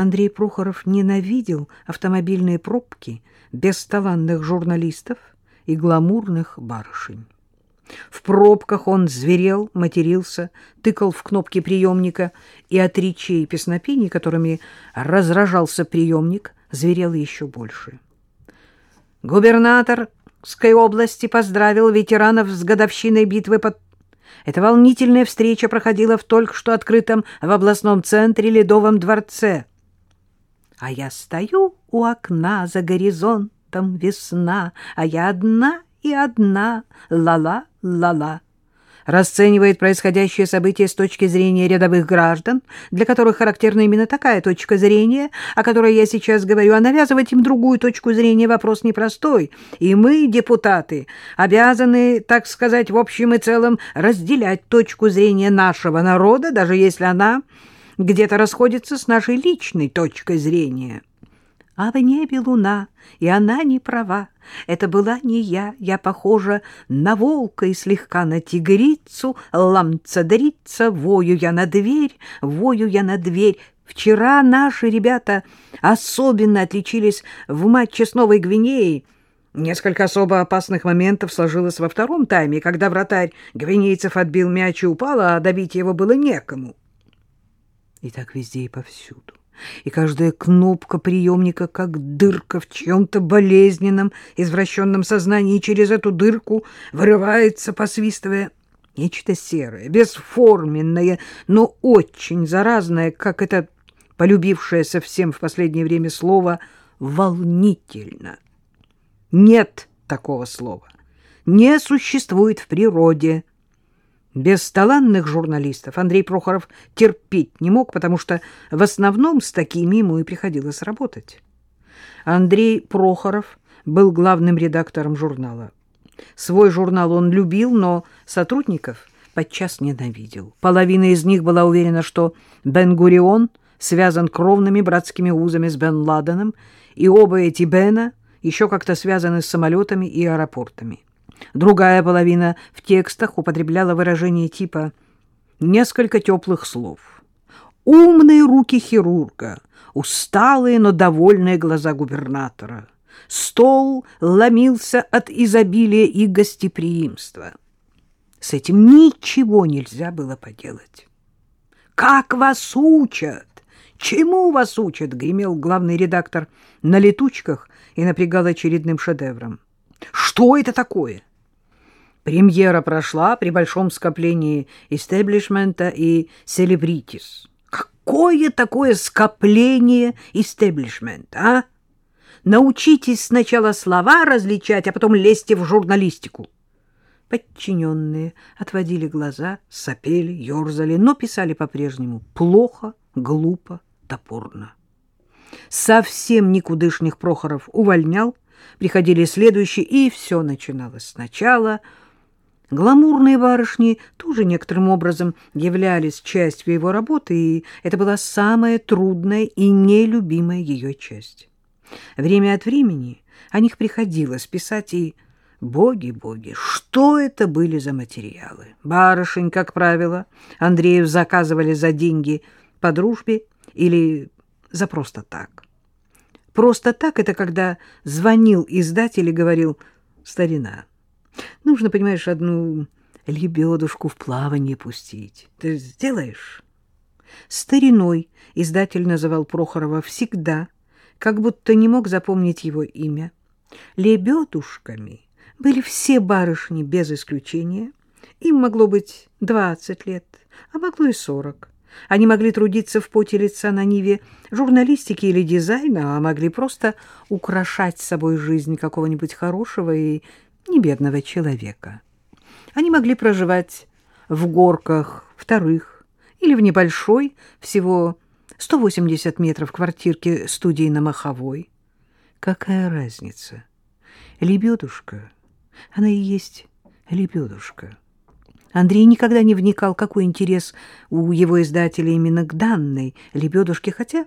Андрей Прохоров ненавидел автомобильные пробки, бесталанных журналистов и гламурных барышень. В пробках он зверел, матерился, тыкал в кнопки приемника, и от речей и песнопений, которыми разражался приемник, зверел еще больше. Губернаторской области поздравил ветеранов с годовщиной битвы под... Эта волнительная встреча проходила в только что открытом в областном центре Ледовом дворце. А я стою у окна, за горизонтом весна, а я одна и одна, ла-ла, ла-ла. Расценивает происходящее событие с точки зрения рядовых граждан, для которых характерна именно такая точка зрения, о которой я сейчас говорю, а навязывать им другую точку зрения вопрос непростой. И мы, депутаты, обязаны, так сказать, в общем и целом разделять точку зрения нашего народа, даже если она где-то расходится с нашей личной точкой зрения. А в небе луна, и она не права. Это была не я, я похожа на волка и слегка на тигрицу, ламца-дрица, вою я на дверь, вою я на дверь. Вчера наши ребята особенно отличились в матче с Новой Гвинеей. Несколько особо опасных моментов сложилось во втором тайме, когда вратарь гвинейцев отбил мяч и упал, а добить его было некому. И так везде и повсюду. И каждая кнопка приемника как дырка в чьем-то болезненном, извращенном сознании, и через эту дырку вырывается, посвистывая, нечто серое, бесформенное, но очень заразное, как это полюбившееся всем в последнее время слово «волнительно». Нет такого слова. Не существует в природе. Бесталанных журналистов Андрей Прохоров терпеть не мог, потому что в основном с такими ему и приходилось работать. Андрей Прохоров был главным редактором журнала. Свой журнал он любил, но сотрудников подчас ненавидел. Половина из них была уверена, что Бен-Гурион связан кровными братскими узами с Бен Ладеном, и оба эти Бена еще как-то связаны с самолетами и аэропортами. Другая половина в текстах употребляла выражение типа «несколько теплых слов». Умные руки хирурга, усталые, но довольные глаза губернатора. Стол ломился от изобилия и гостеприимства. С этим ничего нельзя было поделать. «Как вас учат? Чему вас учат?» — гремел главный редактор на летучках и напрягал очередным шедевром. «Что это такое?» Премьера прошла при большом скоплении истеблишмента и селебритис. Какое такое скопление истеблишмента, а? Научитесь сначала слова различать, а потом лезьте в журналистику. Подчиненные отводили глаза, сопели, ерзали, но писали по-прежнему плохо, глупо, топорно. Совсем никудышных Прохоров увольнял, приходили следующие, и все начиналось сначала — Гламурные барышни тоже некоторым образом являлись частью его работы, и это была самая трудная и нелюбимая ее часть. Время от времени о них приходилось писать, и, боги-боги, что это были за материалы? Барышень, как правило, Андреев заказывали за деньги по дружбе или за просто так. Просто так — это когда звонил издатель и говорил «Старина». Нужно, понимаешь, одну лебедушку в плавание пустить. Ты сделаешь? Стариной издатель называл Прохорова всегда, как будто не мог запомнить его имя. Лебедушками были все барышни без исключения. Им могло быть двадцать лет, а могло и сорок. Они могли трудиться в поте лица на ниве журналистики или дизайна, а могли просто украшать собой жизнь какого-нибудь хорошего и небедного человека. Они могли проживать в горках вторых или в небольшой, всего 180 метров квартирке студии на Маховой. Какая разница? Лебедушка, она и есть лебедушка. Андрей никогда не вникал, какой интерес у его издателя именно к данной лебедушке, хотя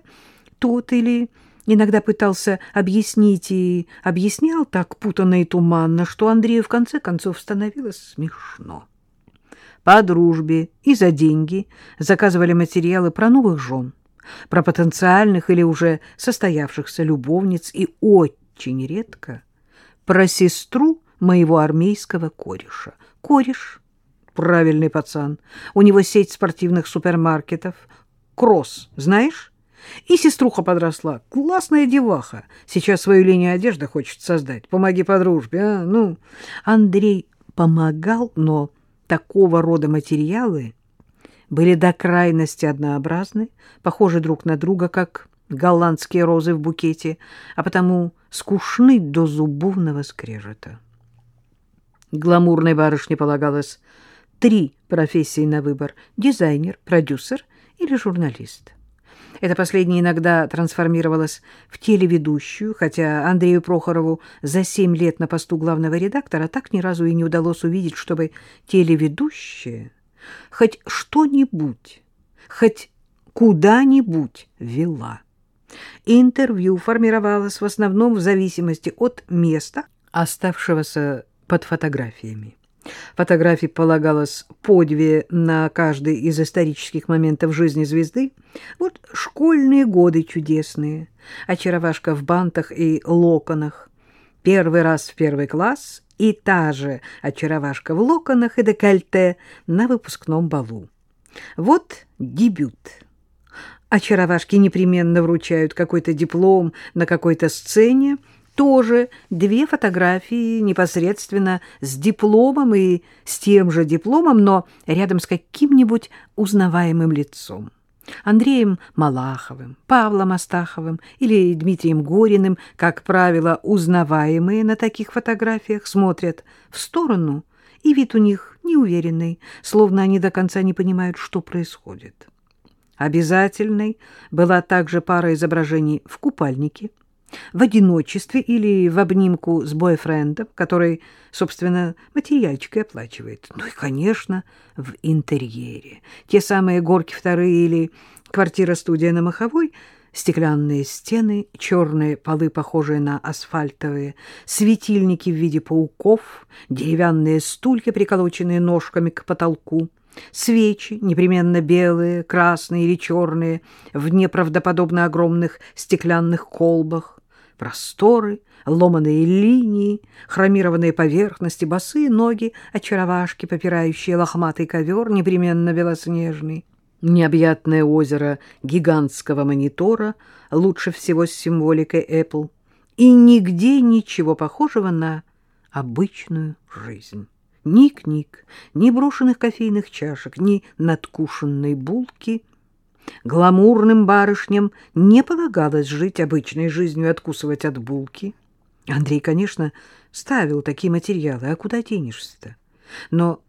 тот или иногда пытался объяснить и объяснял так путанно и туманно, что Андрею в конце концов становилось смешно. По дружбе и за деньги заказывали материалы про новых жен, про потенциальных или уже состоявшихся любовниц и очень редко про сестру моего армейского кореша. Кореш — правильный пацан. У него сеть спортивных супермаркетов. Кросс, знаешь? И сеструха подросла. Классная деваха. Сейчас свою линию одежды хочет создать. Помоги по дружбе, а? Ну, Андрей помогал, но такого рода материалы были до крайности однообразны, похожи друг на друга, как голландские розы в букете, а потому скучны до зубовного скрежета. Гламурной барышне полагалось три профессии на выбор — дизайнер, продюсер или журналист. Это последнее иногда трансформировалось в телеведущую, хотя Андрею Прохорову за семь лет на посту главного редактора так ни разу и не удалось увидеть, чтобы телеведущая хоть что-нибудь, хоть куда-нибудь вела. Интервью формировалось в основном в зависимости от места, оставшегося под фотографиями. Фотографий полагалось по две на каждый из исторических моментов жизни звезды. Вот школьные годы чудесные, очаровашка в бантах и локонах, первый раз в первый класс и та же очаровашка в локонах и декольте на выпускном балу. Вот дебют. Очаровашки непременно вручают какой-то диплом на какой-то сцене, тоже две фотографии непосредственно с дипломом и с тем же дипломом, но рядом с каким-нибудь узнаваемым лицом. Андреем Малаховым, Павлом Астаховым или Дмитрием Гориным, как правило, узнаваемые на таких фотографиях, смотрят в сторону, и вид у них неуверенный, словно они до конца не понимают, что происходит. Обязательной была также пара изображений в купальнике, в одиночестве или в обнимку с бойфрендом, который, собственно, материальчик и оплачивает. Ну и, конечно, в интерьере. Те самые горки вторые или квартира-студия на Маховой, стеклянные стены, черные полы, похожие на асфальтовые, светильники в виде пауков, деревянные стулья, приколоченные ножками к потолку, свечи, непременно белые, красные или черные, в неправдоподобно огромных стеклянных колбах, просторы, ломаные линии, хромированные поверхности, босые ноги, очаровашки, попирающие лохматый ковер, непременно белоснежный. Необъятное озеро гигантского монитора, лучше всего с символикой Apple, и нигде ничего похожего на обычную жизнь. Ни книг, ни брошенных кофейных чашек, ни надкушенной булки — Гламурным барышням не полагалось жить обычной жизнью откусывать от булки. Андрей, конечно, ставил такие материалы, а куда денешься-то? Но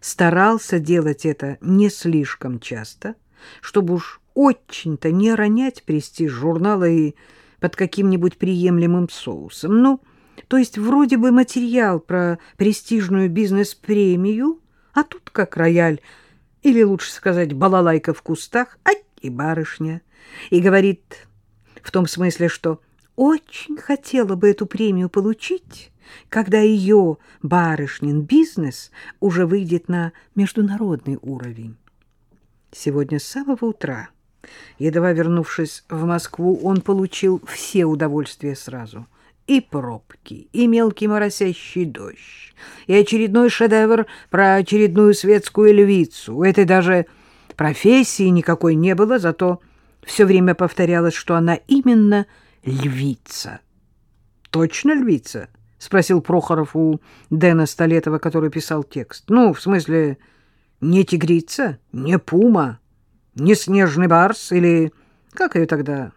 старался делать это не слишком часто, чтобы уж очень-то не ронять престиж журнала и под каким-нибудь приемлемым соусом. Ну, то есть вроде бы материал про престижную бизнес-премию, а тут как рояль или лучше сказать, балалайка в кустах, ай, и барышня, и говорит в том смысле, что очень хотела бы эту премию получить, когда ее барышнин бизнес уже выйдет на международный уровень. Сегодня с самого утра, едва вернувшись в Москву, он получил все удовольствия сразу — и пробки, и мелкий моросящий дождь, и очередной шедевр про очередную светскую львицу. У этой даже профессии никакой не было, зато все время повторялось, что она именно львица. «Точно львица?» — спросил Прохоров у Дэна Столетова, который писал текст. «Ну, в смысле, не тигрица, не пума, не снежный барс или... Как ее тогда?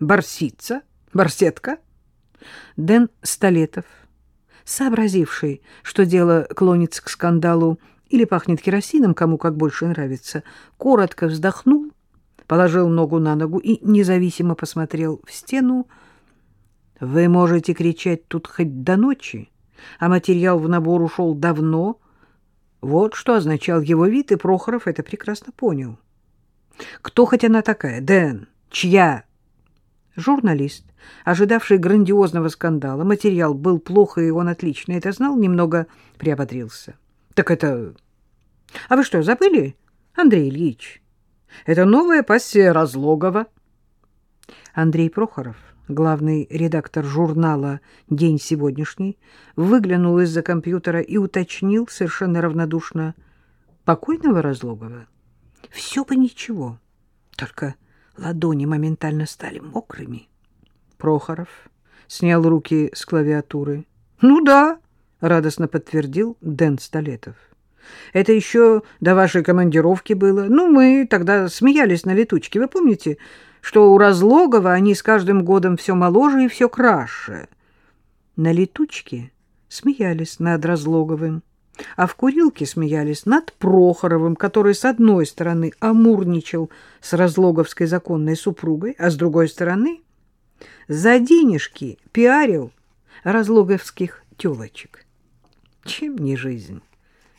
Барсица? Барсетка?» Дэн Столетов, сообразивший, что дело клонится к скандалу или пахнет керосином, кому как больше нравится, коротко вздохнул, положил ногу на ногу и независимо посмотрел в стену. «Вы можете кричать тут хоть до ночи, а материал в набор ушел давно». Вот что означал его вид, и Прохоров это прекрасно понял. «Кто хоть она такая? Дэн? Чья?» Журналист, ожидавший грандиозного скандала, материал был плохо, и он отлично это знал, немного приободрился. — Так это... А вы что, забыли, Андрей Ильич? Это новая пассия Разлогова. Андрей Прохоров, главный редактор журнала «День сегодняшний», выглянул из-за компьютера и уточнил совершенно равнодушно покойного Разлогова. Все бы ничего, только ладони моментально стали мокрыми. Прохоров снял руки с клавиатуры. — Ну да, — радостно подтвердил Дэн Столетов. — Это еще до вашей командировки было. Ну, мы тогда смеялись на летучке. Вы помните, что у Разлогова они с каждым годом все моложе и все краше? На летучке смеялись над Разлоговым, а в курилке смеялись над Прохоровым, который с одной стороны амурничал с Разлоговской законной супругой, а с другой стороны за денежки пиарил разлоговских тёлочек. Чем не жизнь?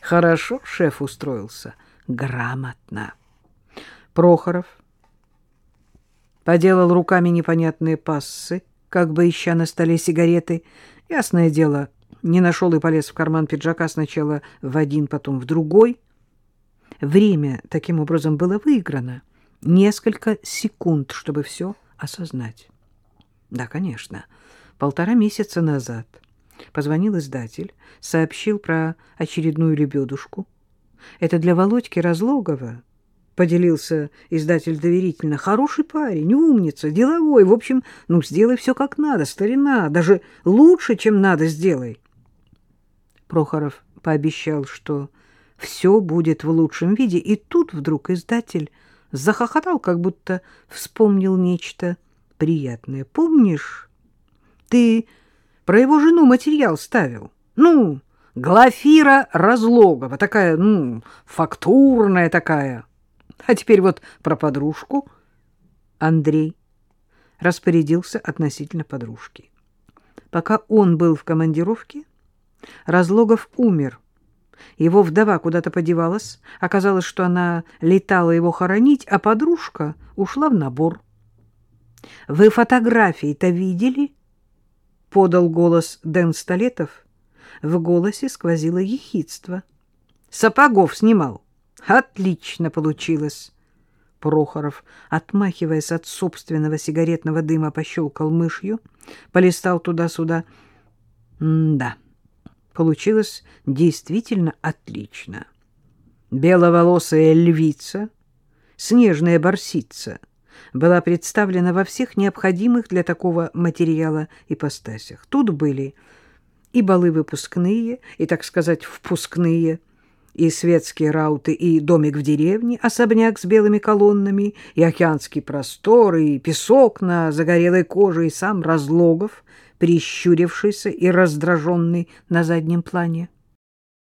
Хорошо шеф устроился, грамотно. Прохоров поделал руками непонятные пассы, как бы ища на столе сигареты. Ясное дело, не нашел и полез в карман пиджака сначала в один, потом в другой. Время таким образом было выиграно. Несколько секунд, чтобы все осознать. Да, конечно. Полтора месяца назад позвонил издатель, сообщил про очередную лебедушку. Это для Володьки Разлогова, поделился издатель доверительно. Хороший парень, умница, деловой. В общем, ну, сделай все как надо, старина. Даже лучше, чем надо, сделай. Прохоров пообещал, что все будет в лучшем виде, и тут вдруг издатель захохотал, как будто вспомнил нечто приятное. Помнишь, ты про его жену материал ставил? Ну, Глафира Разлогова, такая, ну, фактурная такая. А теперь вот про подружку. Андрей распорядился относительно подружки. Пока он был в командировке, Разлогов умер. Его вдова куда-то подевалась. Оказалось, что она летала его хоронить, а подружка ушла в набор. Вы фотографии-то видели? Подал голос Дэн Столетов. В голосе сквозило ехидство. Сапогов снимал. Отлично получилось. Прохоров, отмахиваясь от собственного сигаретного дыма, пощелкал мышью, полистал туда-сюда. да, получилось действительно отлично. Беловолосая львица, снежная барсица — была представлена во всех необходимых для такого материала ипостасях. Тут были и балы выпускные, и, так сказать, впускные, и светские рауты, и домик в деревне, особняк с белыми колоннами, и океанский простор, и песок на загорелой коже, и сам Разлогов, прищурившийся и раздраженный на заднем плане.